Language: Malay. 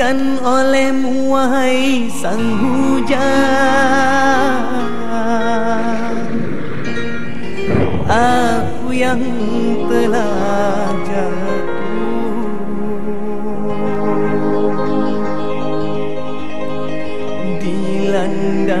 diberikan olehmu wahai sang hujan. Aku yang telah jatuh Dilanda Dilanda